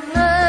I'd